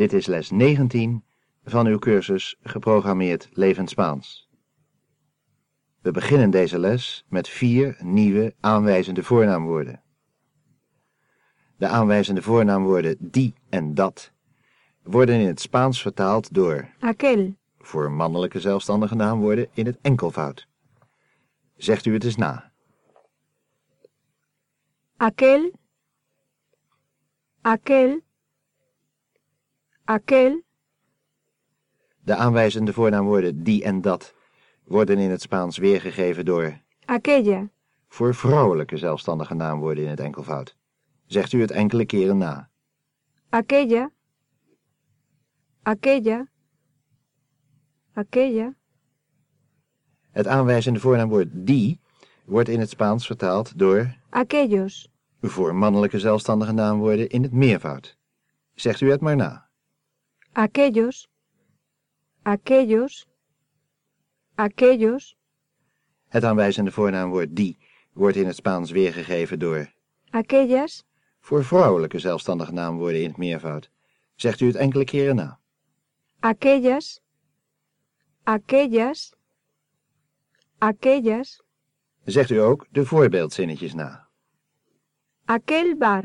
Dit is les 19 van uw cursus Geprogrammeerd Levend Spaans. We beginnen deze les met vier nieuwe aanwijzende voornaamwoorden. De aanwijzende voornaamwoorden die en dat worden in het Spaans vertaald door aquel, voor mannelijke zelfstandige naamwoorden in het enkelvoud. Zegt u het eens na. aquel, aquel, aquel, De aanwijzende voornaamwoorden die en dat worden in het Spaans weergegeven door aquella, voor vrouwelijke zelfstandige naamwoorden in het enkelvoud. Zegt u het enkele keren na. aquella, aquella, aquella, Het aanwijzende voornaamwoord die wordt in het Spaans vertaald door aquellos, voor mannelijke zelfstandige naamwoorden in het meervoud. Zegt u het maar na. Aquellos, aquellos, aquellos, Het aanwijzende voornaamwoord die wordt in het Spaans weergegeven door aquellas, voor vrouwelijke zelfstandige naamwoorden in het meervoud. Zegt u het enkele keren na. aquellas, aquellas, aquellas, Zegt u ook de voorbeeldzinnetjes na. aquel bar,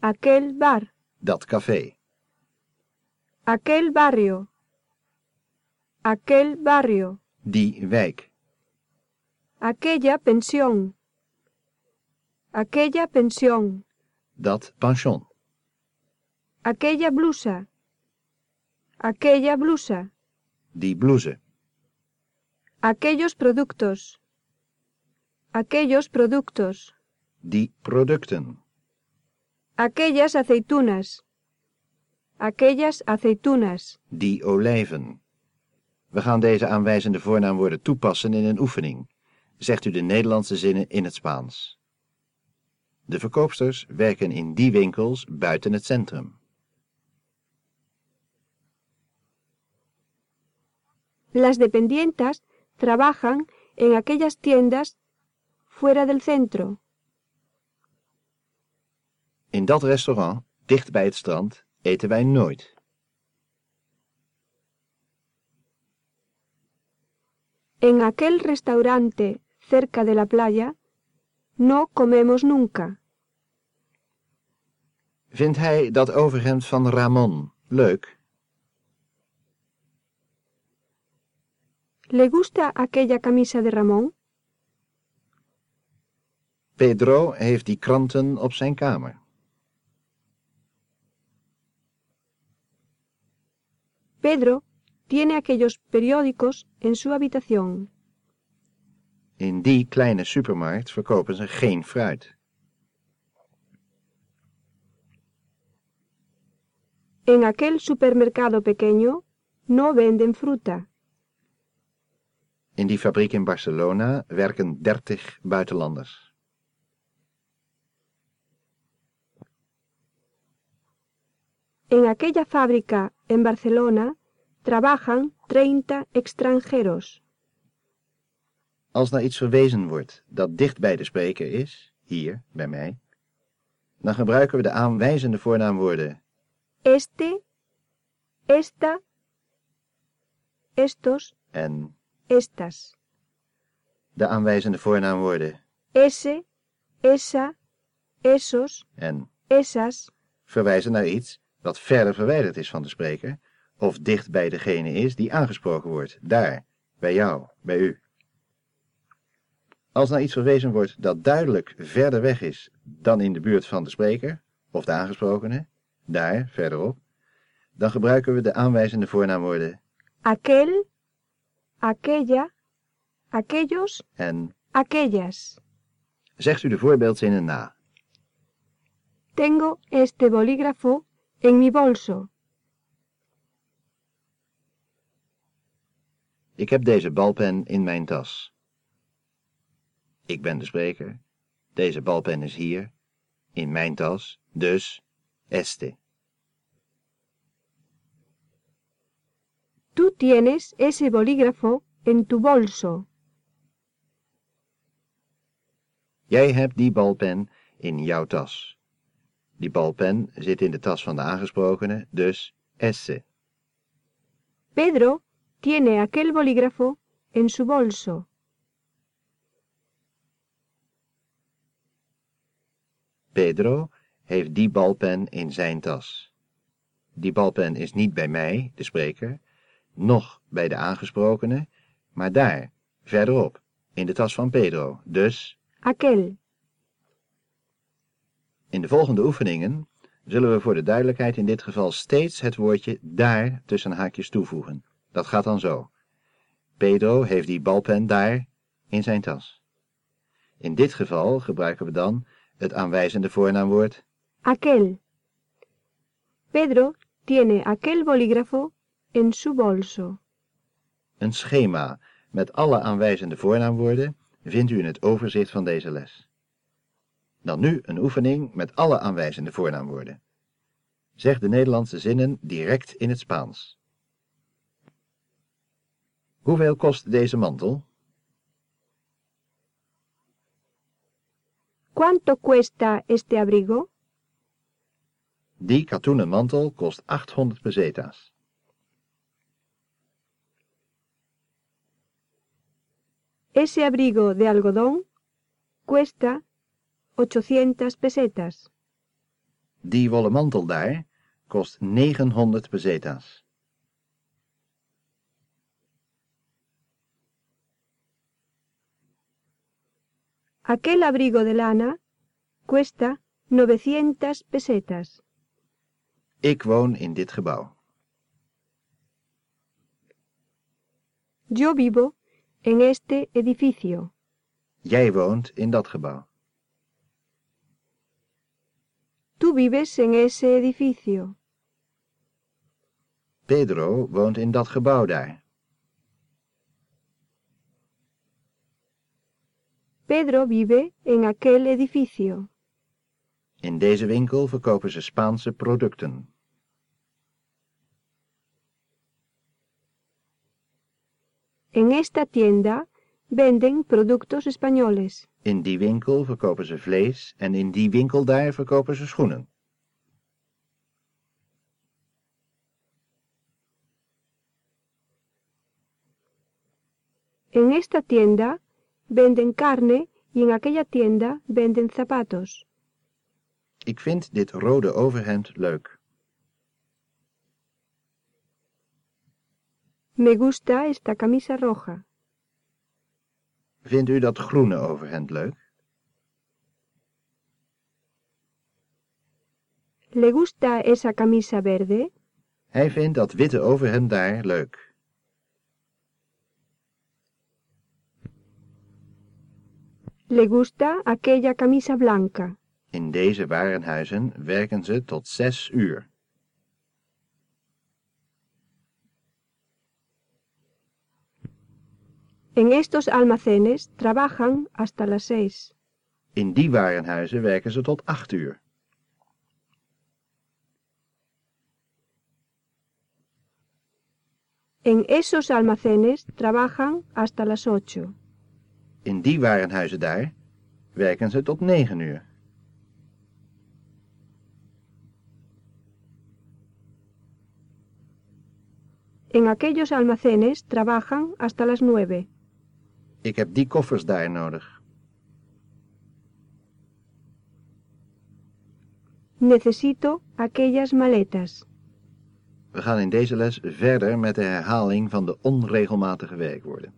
aquel bar, Dat café, aquel barrio, aquel barrio, die wijk, aquella pensión, aquella pensión, dat pension, aquella blusa, aquella blusa, die blouse, aquellos productos, aquellos productos, die producten, aquellas aceitunas, aquellas aceitunas, die olijven. We gaan deze aanwijzende voornaamwoorden toepassen in een oefening. Zegt u de Nederlandse zinnen in het Spaans. De verkoopsters werken in die winkels buiten het centrum. las dependientas trabajan en aquellas tiendas fuera del centro. In dat restaurant, dicht bij het strand, eten wij nooit. En aquel restaurante cerca de la playa no comemos nunca. Vindt hij dat overhemd van Ramon leuk? ¿Le gusta aquella camisa de Ramón? Pedro heeft die kranten op zijn kamer. Pedro tiene aquellos periódicos en su habitación. In die kleine supermarkt verkopen ze geen fruit. En aquel supermercado pequeño no venden fruta. In die fabriek in Barcelona werken 30 buitenlanders. En aquella fábrica en Barcelona trabajan 30 extranjeros. Als naar iets verwezen wordt dat dicht bij de spreker is, hier bij mij, dan gebruiken we de aanwijzende voornaamwoorden Este, esta, estos, en estas. de aanwijzende voornaamwoorden Ese, esa, esos, en esas, verwijzen naar iets dat verder verwijderd is van de spreker of dicht bij degene is die aangesproken wordt, daar, bij jou, bij u. Als naar iets verwezen wordt dat duidelijk verder weg is dan in de buurt van de spreker of de aangesprokene, daar, verderop, dan gebruiken we de aanwijzende voornaamwoorden aquel, aquella, aquellos, en aquellas. zegt u de voorbeeldzinnen na. Tengo este bolígrafo en mi bolso. Ik heb deze balpen in mijn tas. Ik ben de spreker. Deze balpen is hier, in mijn tas, dus este. Tú tienes ese bolígrafo en tu bolso. Jij hebt die balpen in jouw tas. Die balpen zit in de tas van de aangesprokene, dus esse. Pedro tiene aquel bolígrafo en su bolso. Pedro heeft die balpen in zijn tas. Die balpen is niet bij mij, de spreker, noch bij de aangesprokene, maar daar, verderop, in de tas van Pedro, dus Aquel. In de volgende oefeningen zullen we voor de duidelijkheid in dit geval steeds het woordje daar tussen haakjes toevoegen. Dat gaat dan zo. Pedro heeft die balpen daar in zijn tas. In dit geval gebruiken we dan het aanwijzende voornaamwoord Aquel. Pedro tiene aquel bolígrafo en su bolso. Een schema met alle aanwijzende voornaamwoorden vindt u in het overzicht van deze les. Dan nu een oefening met alle aanwijzende voornaamwoorden. Zeg de Nederlandse zinnen direct in het Spaans. Hoeveel kost deze mantel? ¿Cuánto cuesta este abrigo? Die katoenen mantel kost 800 pesetas. Ese abrigo de algodón cuesta 800 pesetas. Die wollen mantel daar kost 900 pesetas. Aquel abrigo de lana cuesta 900 pesetas. Ik woon in dit gebouw. Yo vivo en este edificio. Jij woont in dat gebouw. Tú vives en ese edificio. Pedro woont in dat gebouw daar. Pedro vive en aquel edificio. In deze winkel verkopen ze Spaanse producten. En esta tienda venden productos españoles. In die winkel verkopen ze vlees en in die winkel daar verkopen ze schoenen. En esta tienda venden carne y en aquella tienda venden zapatos. Ik vind dit rode overhemd leuk. Me gusta esta camisa roja. Vindt u dat groene overhemd leuk? ¿Le gusta esa camisa verde? Hij vindt dat witte overhemd daar leuk. ¿Le gusta aquella camisa blanca? In deze warenhuizen werken ze tot zes uur. En estos almacenes trabajan hasta las seis. In die warenhuizen werken ze tot acht uur. En esos almacenes trabajan hasta las ocho. In die warenhuizen daar werken ze tot negen uur. En aquellos almacenes trabajan hasta las nueve. Ik heb die koffers daar nodig. Necesito aquellas maletas. We gaan in deze les verder met de herhaling van de onregelmatige werkwoorden.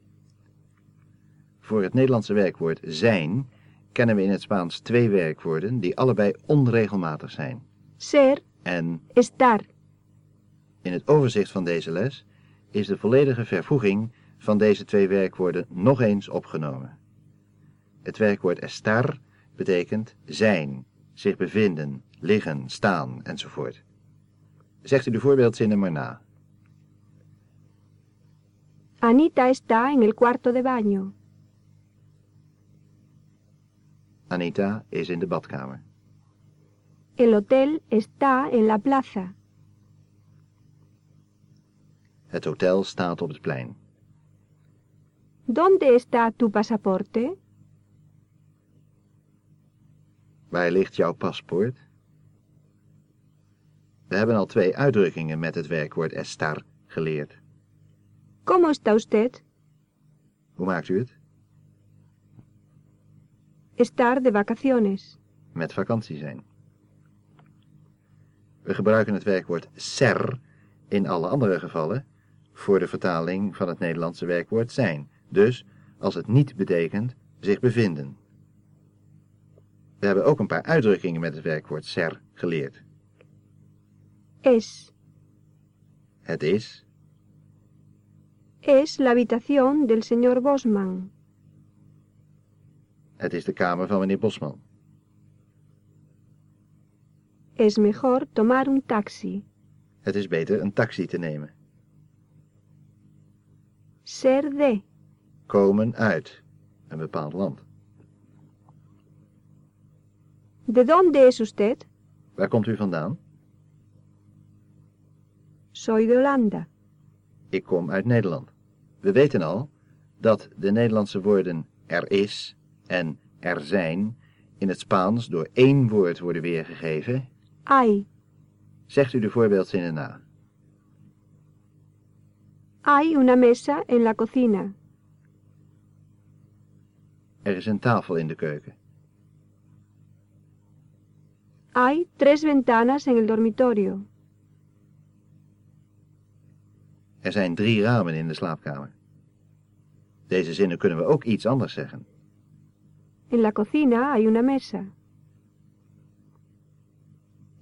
Voor het Nederlandse werkwoord zijn kennen we in het Spaans twee werkwoorden die allebei onregelmatig zijn. Ser, En estar. in het overzicht van deze les is de volledige vervoeging van deze twee werkwoorden nog eens opgenomen. Het werkwoord estar betekent zijn, zich bevinden, liggen, staan enzovoort. Zegt u de voorbeeldzinnen maar na. Anita está en el cuarto de baño. Anita is in de badkamer. El hotel está en la plaza. Het hotel staat op het plein. ¿Dónde está tu pasaporte? Waar ligt jouw paspoort? We hebben al twee uitdrukkingen met het werkwoord estar geleerd. ¿Cómo está usted? Hoe maakt u het? Estar de vacaciones. Met vakantie zijn. We gebruiken het werkwoord ser in alle andere gevallen voor de vertaling van het Nederlandse werkwoord zijn. Dus als het niet betekent zich bevinden. We hebben ook een paar uitdrukkingen met het werkwoord ser geleerd. Es. Het is, Es la habitación del señor Bosman. het is de kamer van meneer Bosman. Es mejor tomar un taxi. Het is beter een taxi te nemen. Ser de. Komen uit een bepaald land. ¿De dónde es usted? Waar komt u vandaan? Soy de Holanda. Ik kom uit Nederland. We weten al dat de Nederlandse woorden er is en er zijn in het Spaans door één woord worden weergegeven. Hay. Zegt u de voorbeeldzinnen na. Hay una mesa en la cocina. Er is een tafel in de keuken. Hay tres ventanas en el dormitorio. Er zijn drie ramen in de slaapkamer. Deze zinnen kunnen we ook iets anders zeggen. En la cocina hay una mesa.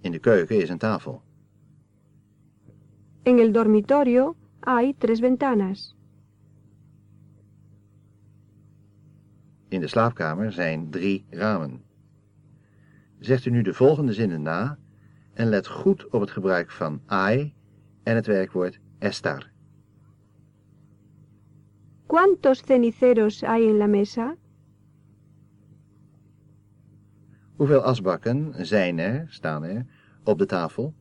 In de keuken is een tafel. En el dormitorio hay tres ventanas. In de slaapkamer zijn drie ramen. Zegt u nu de volgende zinnen na en let goed op het gebruik van hay en het werkwoord estar. ¿Cuántos ceniceros hay en la mesa? Hoeveel asbakken zijn er, staan er, op de tafel?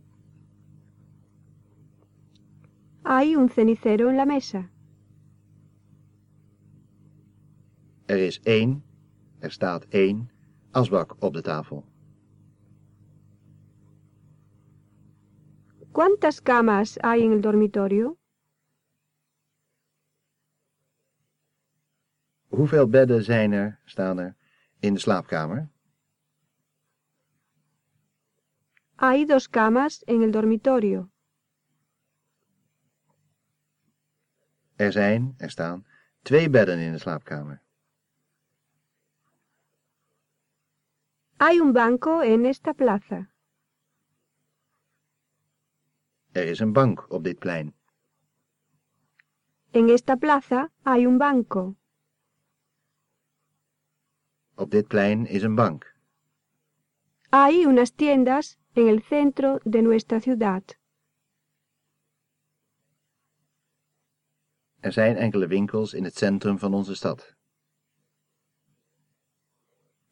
Hay un cenicero en la mesa. Er is één, er staat één asbak op de tafel. ¿Cuántas camas hay en el dormitorio? Hoeveel bedden zijn er, staan er, in de slaapkamer? Hay dos camas en el dormitorio. Er zijn, er staan, twee bedden in de slaapkamer. Hay un banco en esta plaza. Er is een bank op dit plein. En esta plaza hay un banco. Op dit plein is een bank. Hay unas tiendas en el centro de nuestra ciudad. Er zijn enkele winkels in het centrum van onze stad.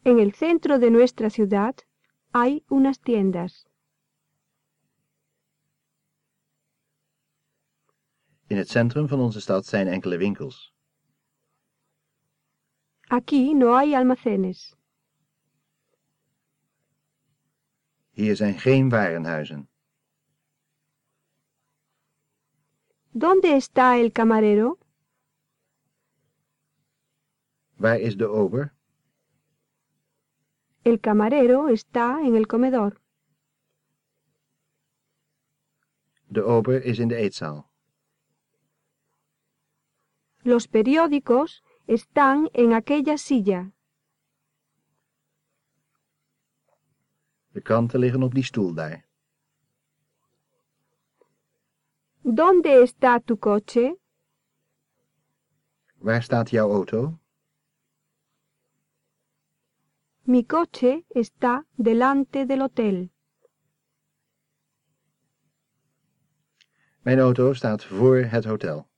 En el centro de nuestra ciudad hay unas tiendas. In het centrum van onze stad zijn enkele winkels. Aquí no hay almacenes. Hier zijn geen warenhuizen. ¿Dónde está el camarero? Waar is de ober? El camarero está en el comedor. De ober is in de eetzaal. Los periódicos están en aquella silla. De kranten liggen op die stoel daar. ¿Dónde está tu coche? Waar staat jouw auto? Mi coche está delante del hotel. Mijn auto staat voor het hotel.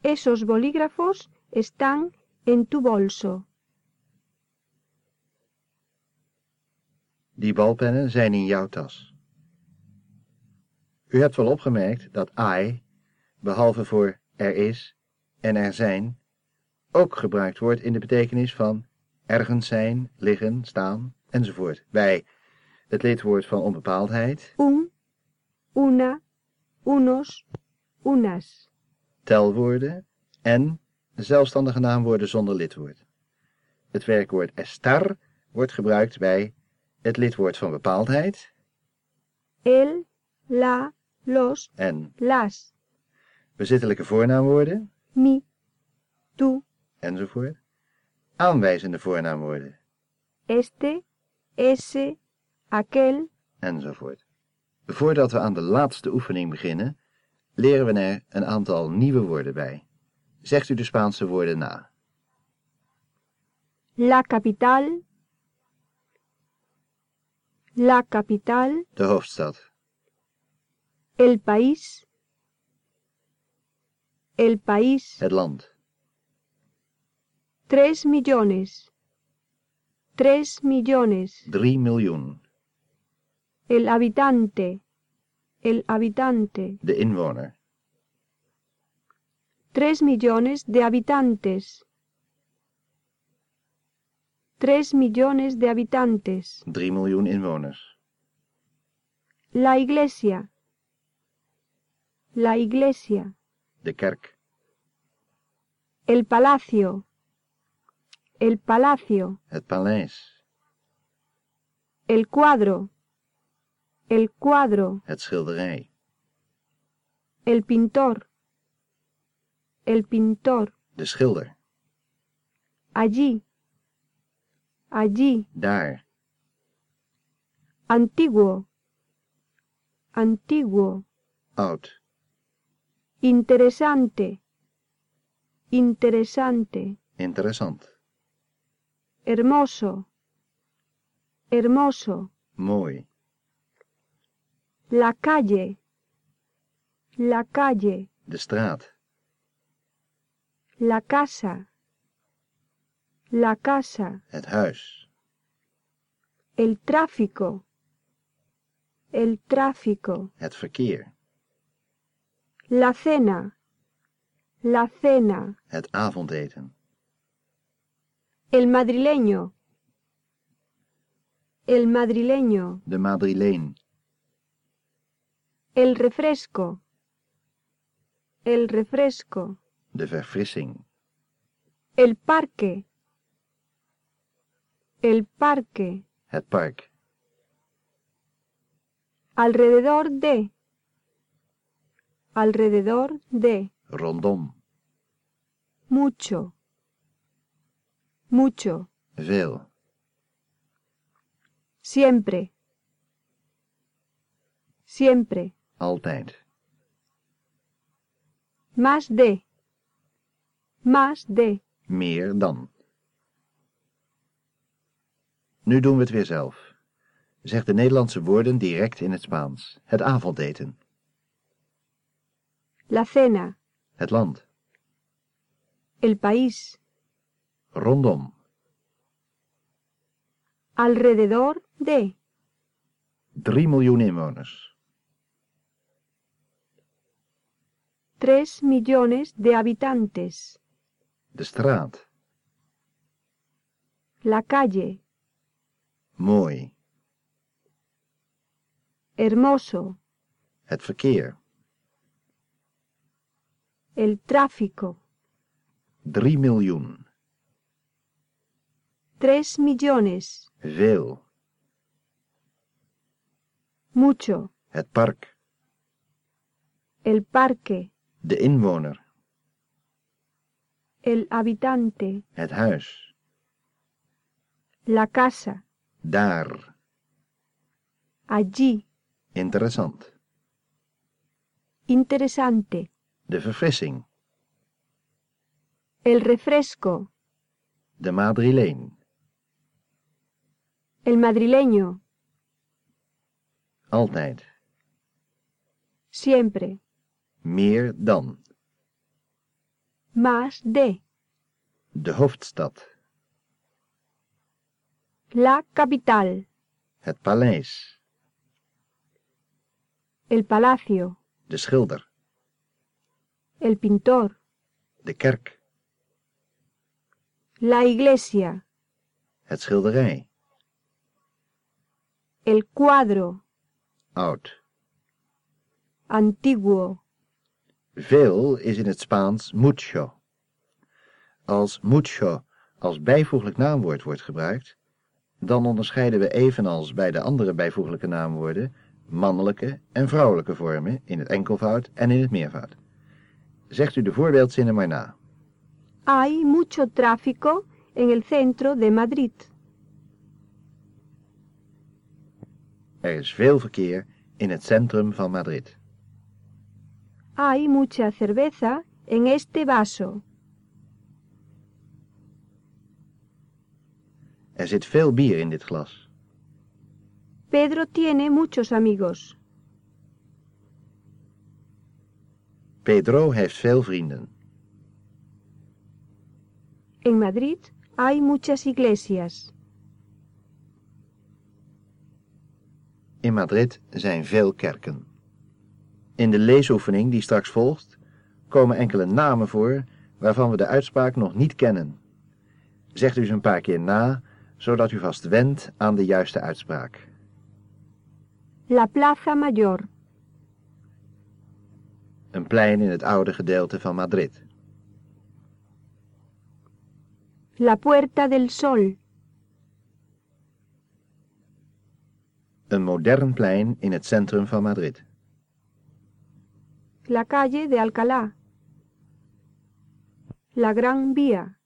Esos bolígrafos están en tu bolso. Die balpennen zijn in jouw tas. U hebt wel opgemerkt dat I, behalve voor er is en er zijn, ook gebruikt wordt in de betekenis van ergens zijn, liggen, staan enzovoort. Wij Het lidwoord van onbepaaldheid. un, una, unos, unas. Telwoorden. En zelfstandige naamwoorden zonder lidwoord. Het werkwoord estar wordt gebruikt bij het lidwoord van bepaaldheid El, la, los, en las. bezittelijke voornaamwoorden Mi, tú, enzovoort. Aanwijzende voornaamwoorden este, ese, aquel, enzovoort. Voordat we aan de laatste oefening beginnen, leren we er een aantal nieuwe woorden bij. Zegt u de Spaanse woorden na. la capital, la capital, De hoofdstad, el país, el país, het land, tres millones, tres millones, 3 miljoen, el habitante, el habitante, de inwoner, tres millones de habitantes, tres millones de habitantes, 3 miljoen inwoners, la iglesia, la iglesia, de kerk, el palacio, el palacio, het paleis, el cuadro, el cuadro, het schilderij, el pintor, el pintor, de schilder, allí, allí, daar, antiguo, antiguo, oud, interesante, interesante, interessant, hermoso, hermoso, mooi, la calle, la calle, de straat, la casa, la casa, het huis, el tráfico, el tráfico, het verkeer, la cena, la cena, het avondeten, el madrileño, el madrileño, de madrileen, el refresco, el refresco, de verfrissing, el parque, el parque, het park, alrededor de, alrededor de, rondom, mucho, mucho, veel, siempre, siempre, altijd, más de, más de, meer dan. Nu doen we het weer zelf. Zeg de Nederlandse woorden direct in het Spaans. Het avondeten, la cena, het land, el país, rondom, alrededor de, 3 miljoen inwoners, tres millones de habitantes, de straat, la calle, mooi, hermoso, het verkeer, el tráfico, 3 miljoen, tres millones, veel, mucho, het park, el parque, de inwoner, el habitante, het huis, la casa, daar, allí, interessant, interesante, de verfrissing, el refresco, de madrileen, el madrileño, altijd, siempre, meer dan, más de, de hoofdstad, la capital, het paleis, el palacio, de schilder, el pintor, de kerk, la iglesia, het schilderij, El cuadro. Oud. Antiguo. Veel is in het Spaans mucho. Als mucho als bijvoeglijk naamwoord wordt gebruikt, dan onderscheiden we evenals bij de andere bijvoeglijke naamwoorden mannelijke en vrouwelijke vormen in het enkelvoud en in het meervoud. Zegt u de voorbeeldzinnen maar na. Hay mucho tráfico en el centro de Madrid. Er is veel verkeer in het centrum van Madrid. Hay mucha cerveza en este vaso. Er zit veel bier in dit glas. Pedro tiene muchos amigos. Pedro heeft veel vrienden. En Madrid hay muchas iglesias. In Madrid zijn veel kerken. In de leesoefening die straks volgt, komen enkele namen voor waarvan we de uitspraak nog niet kennen. Zegt u ze een paar keer na, zodat u vast wendt aan de juiste uitspraak. La Plaza Mayor. Een plein in het oude gedeelte van Madrid. La Puerta del Sol. Een modern plein in het centrum van Madrid. La calle de Alcalá. La Gran Vía.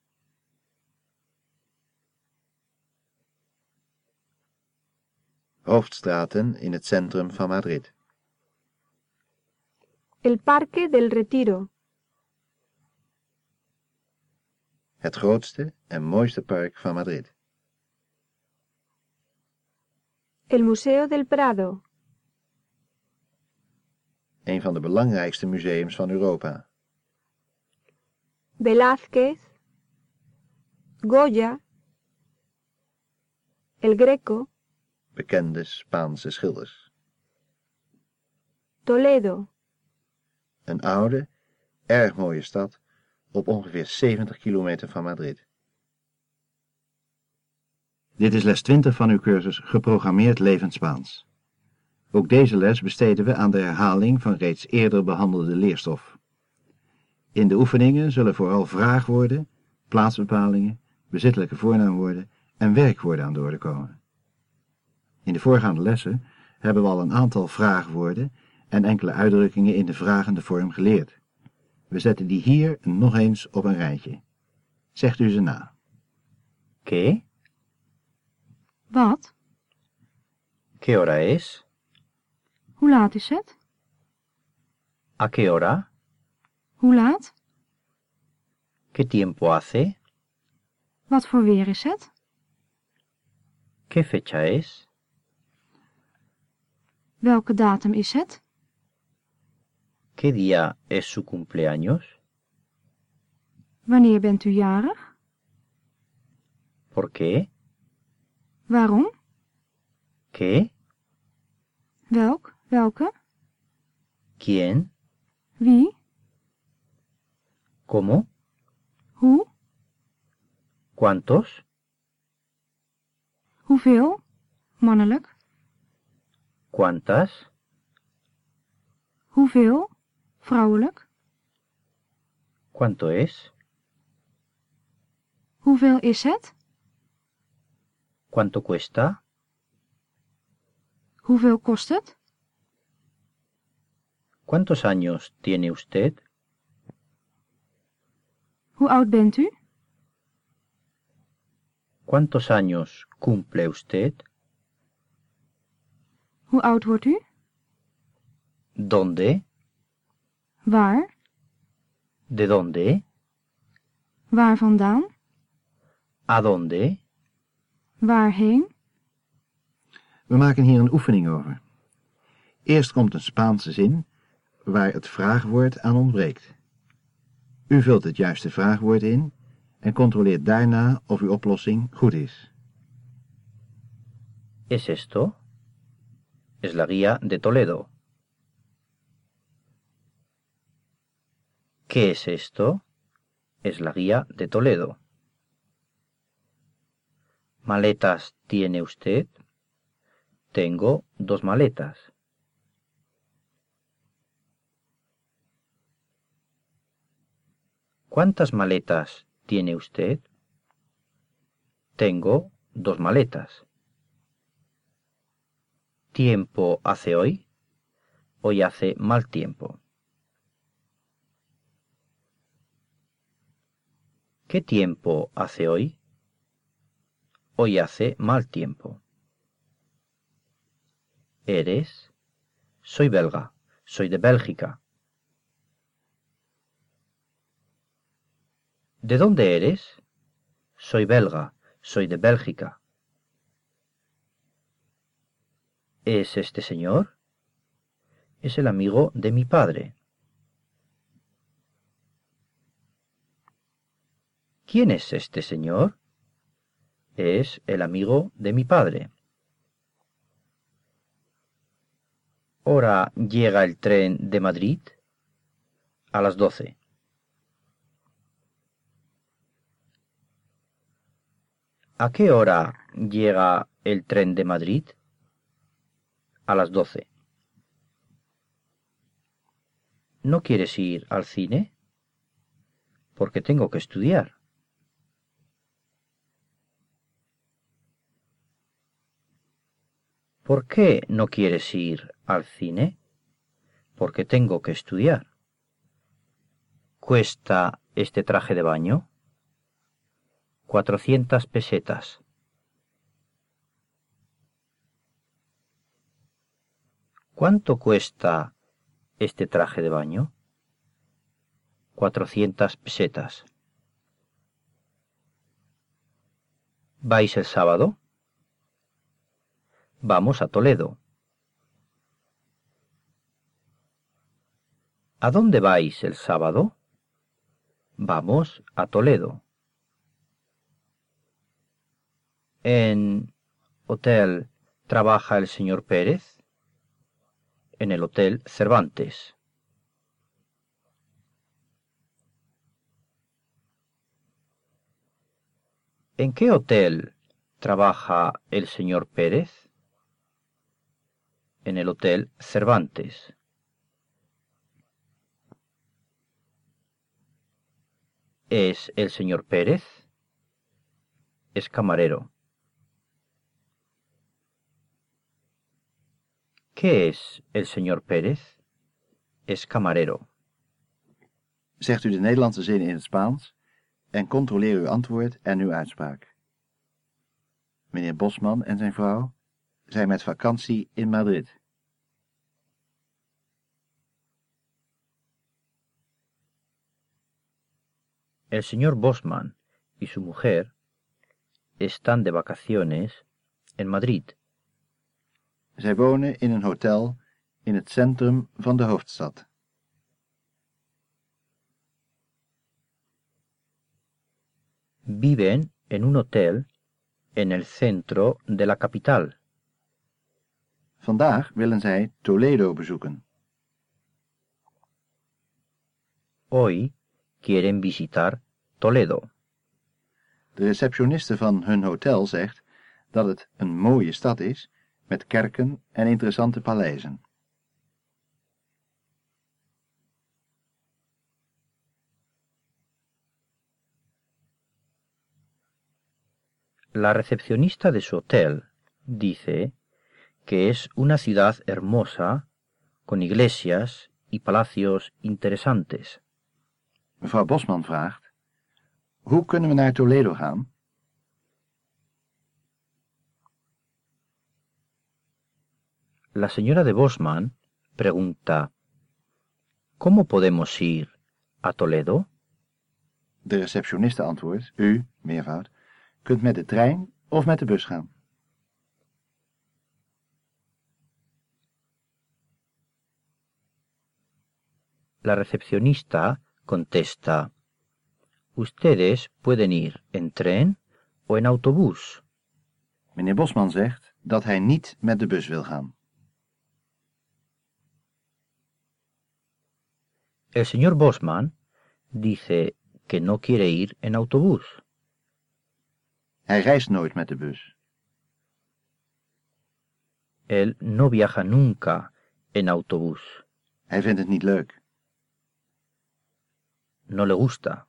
Hoofdstraten in het centrum van Madrid. El Parque del Retiro. Het grootste en mooiste park van Madrid. El Museo del Prado. Een van de belangrijkste museums van Europa. Velázquez. Goya. El Greco. Bekende Spaanse schilders. Toledo. Een oude, erg mooie stad op ongeveer 70 kilometer van Madrid. Dit is les 20 van uw cursus Geprogrammeerd Levend Spaans. Ook deze les besteden we aan de herhaling van reeds eerder behandelde leerstof. In de oefeningen zullen vooral vraagwoorden, plaatsbepalingen, bezittelijke voornaamwoorden en werkwoorden aan de orde komen. In de voorgaande lessen hebben we al een aantal vraagwoorden en enkele uitdrukkingen in de vragende vorm geleerd. We zetten die hier nog eens op een rijtje. Zegt u ze na. ¿Qué? Wat? ¿Qué hora es? Hoe laat is het? ¿A qué hora? Hoe laat? ¿Qué tiempo hace? Wat voor weer is het? ¿Qué fecha es? Welke datum is het? ¿Qué día es su cumpleaños? Wanneer bent u jarig? ¿Por qué? Waarom? ¿Qué? Welk? Welke? ¿Quién? Wie? ¿Cómo? Hoe? ¿Cuántos? Hoeveel? Mannelijk. ¿Cuántas? Hoeveel? Vrouwelijk. ¿Cuánto es? Hoeveel is het? ¿Cuánto cuesta? Hoeveel kost het? ¿Cuántos años tiene usted? Hoe oud bent u? ¿Cuántos años cumple usted? Hoe oud wordt u? ¿Dónde? Waar? ¿De dónde? Waar vandaan? ¿A dónde? Waarheen? We maken hier een oefening over. Eerst komt een Spaanse zin waar het vraagwoord aan ontbreekt. U vult het juiste vraagwoord in en controleert daarna of uw oplossing goed is. ¿Es esto? Es la guía de Toledo. ¿Qué es esto? Es la guía de Toledo. ¿Maletas tiene usted? Tengo dos maletas. ¿Cuántas maletas tiene usted? Tengo dos maletas. ¿Tiempo hace hoy? Hoy hace mal tiempo. ¿Qué tiempo hace hoy? Hoy hace mal tiempo. ¿Eres? Soy belga, soy de Bélgica. ¿De dónde eres? Soy belga, soy de Bélgica. ¿Es este señor? Es el amigo de mi padre. ¿Quién es este señor? Es el amigo de mi padre. ¿Hora llega el tren de Madrid? A las doce. ¿A qué hora llega el tren de Madrid? A las doce. ¿No quieres ir al cine? Porque tengo que estudiar. ¿Por qué no quieres ir al cine? Porque tengo que estudiar. ¿Cuesta este traje de baño? Cuatrocientas pesetas. ¿Cuánto cuesta este traje de baño? Cuatrocientas pesetas. ¿Vais el sábado? Vamos a Toledo. ¿A dónde vais el sábado? Vamos a Toledo. ¿En hotel trabaja el señor Pérez? En el hotel Cervantes. ¿En qué hotel trabaja el señor Pérez? En el Hotel Cervantes. ¿Es el señor Pérez? Es camarero. ¿Qué es el señor Pérez? Es camarero. Zegt u de Nederlandse zinnen in het Spaans en controleer uw antwoord en uw uitspraak. Meneer Bosman en zijn vrouw zijn met vakantie in Madrid. El señor Bosman y su mujer están de vacaciones en Madrid. Zij wonen in een hotel in het centrum van de hoofdstad. Viven en un hotel en el centro de la capital. Vandaag willen zij Toledo bezoeken. Hoy quieren visitar Toledo. De receptioniste van hun hotel zegt dat het een mooie stad is met kerken en interessante paleizen. La recepcionista de su hotel dice que es una ciudad hermosa, con iglesias y palacios interesantes. Mevrouw Bosman vraagt, hoe kunnen we naar Toledo gaan? La señora de Bosman pregunta, ¿Cómo podemos ir a Toledo? De receptioniste antwoordt, u, meervoud, kunt met de trein of met de bus gaan. La recepcionista contesta, Ustedes pueden ir en tren o en autobús. Meneer Bosman zegt dat hij niet met de bus wil gaan. El señor Bosman dice que no quiere ir en autobús. Hij reist nooit met de bus. Él no viaja nunca en autobús. Hij vindt het niet leuk. No le gusta.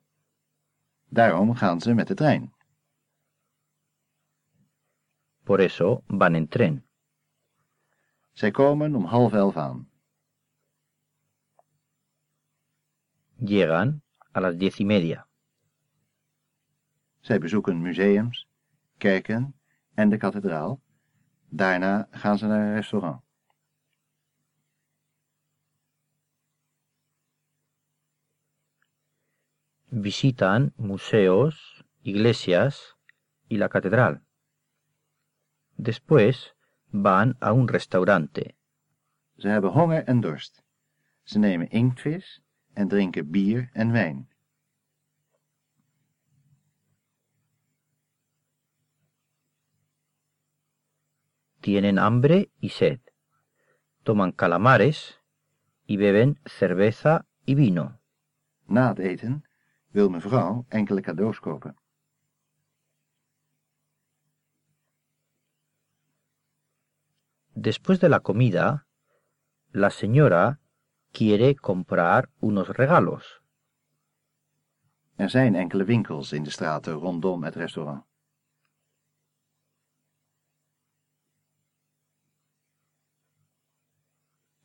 Daarom gaan ze met de trein. Por eso van en tren. Zij komen om half elf aan. Llegan a las diez y media. Zij bezoeken museums, kerken en de kathedraal. Daarna gaan ze naar een restaurant. Visitan museos, iglesias y la catedral. Después van a un restaurante. Ze hebben honger en dorst. Ze nemen inktvis en drinken bier en wijn. Tienen hambre y sed. Toman calamares y beben cerveza y vino. Na het eten wil mevrouw enkele cadeaus kopen. Después de la comida, la señora quiere comprar unos regalos. Er zijn enkele winkels in de straten rondom het restaurant.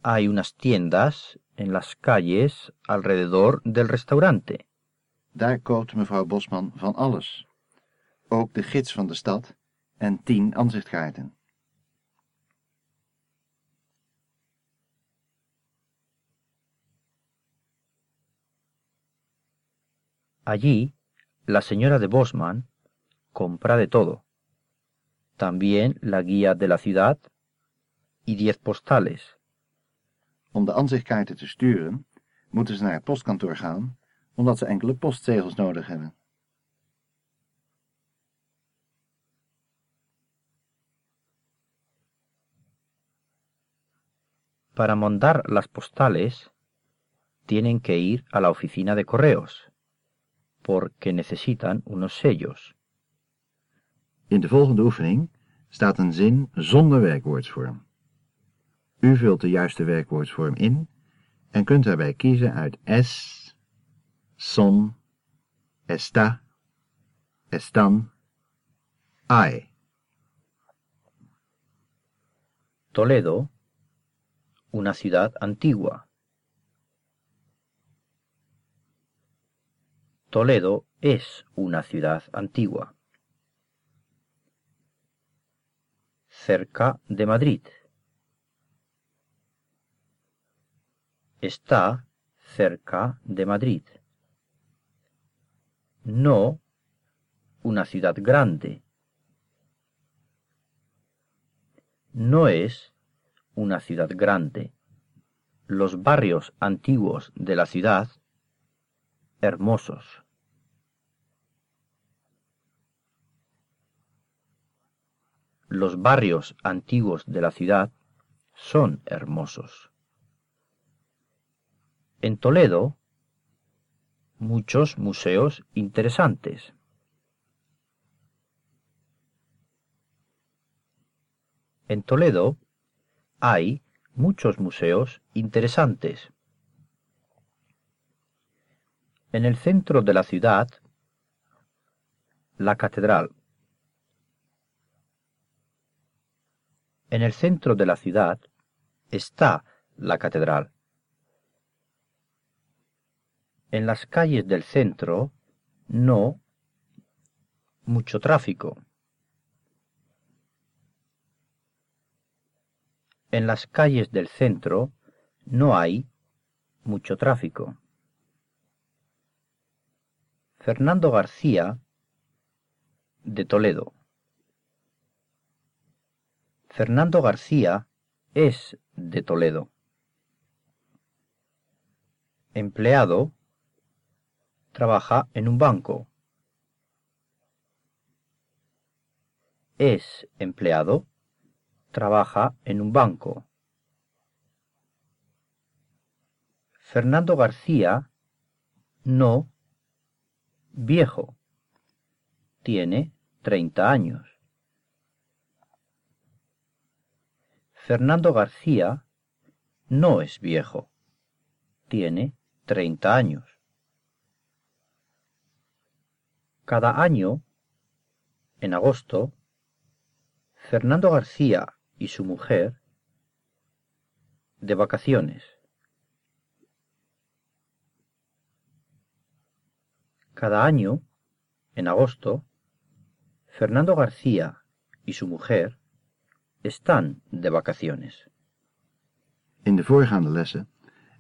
Hay unas tiendas en las calles alrededor del restaurante. Daar koopt mevrouw Bosman van alles. Ook de gids van de stad en tien aanzichtkaarten. Allí, la señora de Bosman compra de todo. También la guía de la ciudad y diez postales. Om de aanzichtkaarten te sturen, moeten ze naar het postkantoor gaan, omdat ze enkele postzegels nodig hebben. Para mandar las postales, tienen que ir a la oficina de correos, porque necesitan unos sellos. In de volgende oefening staat een zin zonder werkwoordsvorm. U vult de juiste werkwoordsvorm in en kunt daarbij kiezen uit es, son, está, están, hay. Toledo, una ciudad antigua. Toledo es una ciudad antigua. Cerca de Madrid. Está cerca de Madrid. No una ciudad grande. No es una ciudad grande. Los barrios antiguos de la ciudad, hermosos. Los barrios antiguos de la ciudad son hermosos. En Toledo, muchos museos interesantes. En Toledo hay muchos museos interesantes. En el centro de la ciudad, la catedral. En el centro de la ciudad está la catedral. En las calles del centro, no mucho tráfico. En las calles del centro no hay mucho tráfico. Fernando García, de Toledo. Fernando García es de Toledo. Empleado, trabaja en un banco. Es empleado, trabaja en un banco. Fernando García, no, viejo, tiene 30 años. Fernando García no es viejo. Tiene 30 años. Cada año, en agosto, Fernando García y su mujer de vacaciones. Cada año, en agosto, Fernando García y su mujer están de vacaciones. In de voorgaande lessen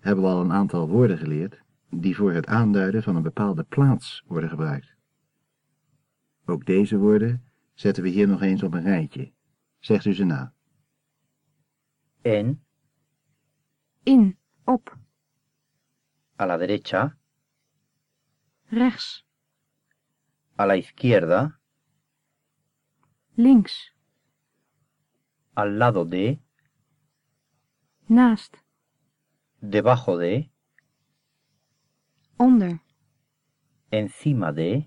hebben we al een aantal woorden geleerd die voor het aanduiden van een bepaalde plaats worden gebruikt. Ook deze woorden zetten we hier nog eens op een rijtje. Zegt u ze na. En, In. Op. a la derecha, Rechts. a la izquierda, Links. al lado de, Naast. debajo de, Onder. encima de,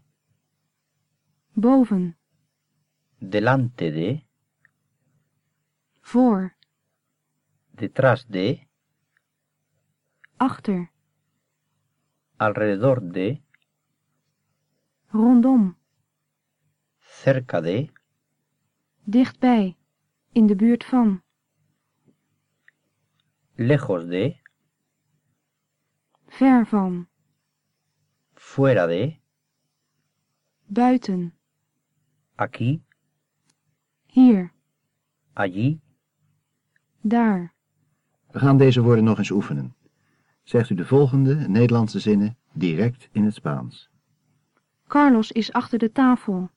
Boven. delante de, Voor. detrás de, Achter. alrededor de, Rondom. cerca de, Dichtbij. In de buurt van. lejos de, Ver van. fuera de, Buiten. Aquí, Hier. allí, Daar. We gaan deze woorden nog eens oefenen. Zegt u de volgende Nederlandse zinnen direct in het Spaans. Carlos is achter de tafel.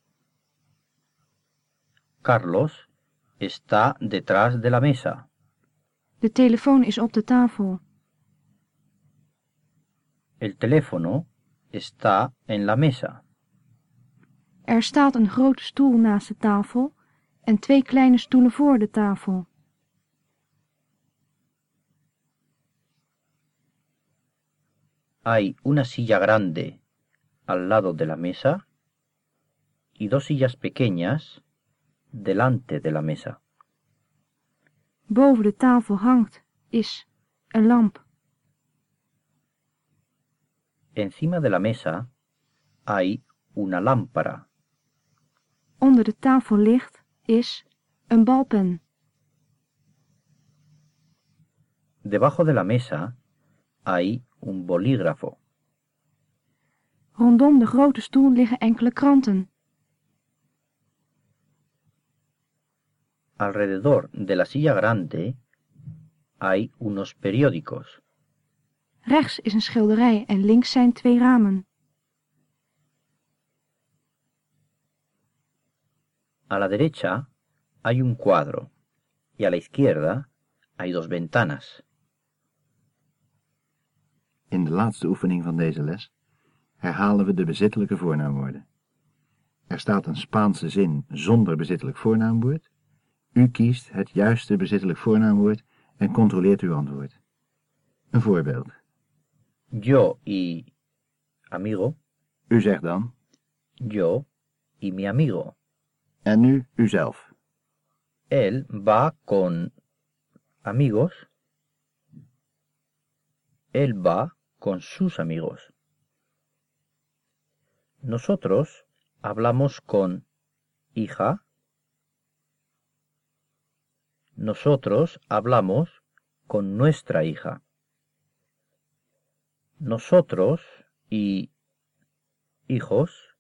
Carlos está detrás de la mesa. De telefoon is op de tafel. El teléfono está en la mesa. Er staat een grote stoel naast de tafel en twee kleine stoelen voor de tafel. Hay una silla grande al lado de la mesa y dos sillas pequeñas delante de la mesa. Boven de tafel hangt, is, een lamp. Encima de la mesa hay una lámpara. Onder de tafel ligt, is, een balpen. Debajo de la mesa hay un bolígrafo. Rondom de grote stoel liggen enkele kranten. Alrededor de la silla grande hay unos periódicos. Rechts is een schilderij en links zijn twee ramen. A la derecha hay un cuadro y a la izquierda hay dos ventanas. In de laatste oefening van deze les herhalen we de bezittelijke voornaamwoorden. Er staat een Spaanse zin zonder bezittelijk voornaamwoord. U kiest het juiste bezittelijk voornaamwoord en controleert uw antwoord. Een voorbeeld. Yo y amigo, U zegt dan, yo y mi amigo. Él va con amigos. Él va con sus amigos. Nosotros hablamos con hija. Nosotros hablamos con nuestra hija. Nosotros y hijos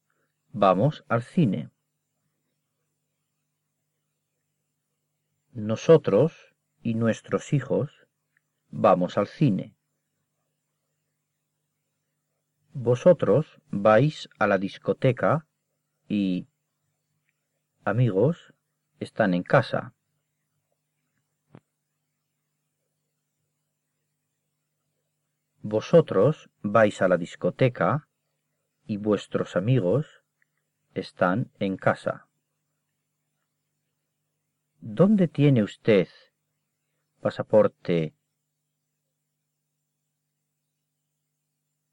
vamos al cine. Nosotros y nuestros hijos vamos al cine. Vosotros vais a la discoteca y amigos están en casa. Vosotros vais a la discoteca y vuestros amigos están en casa. ¿Dónde tiene usted pasaporte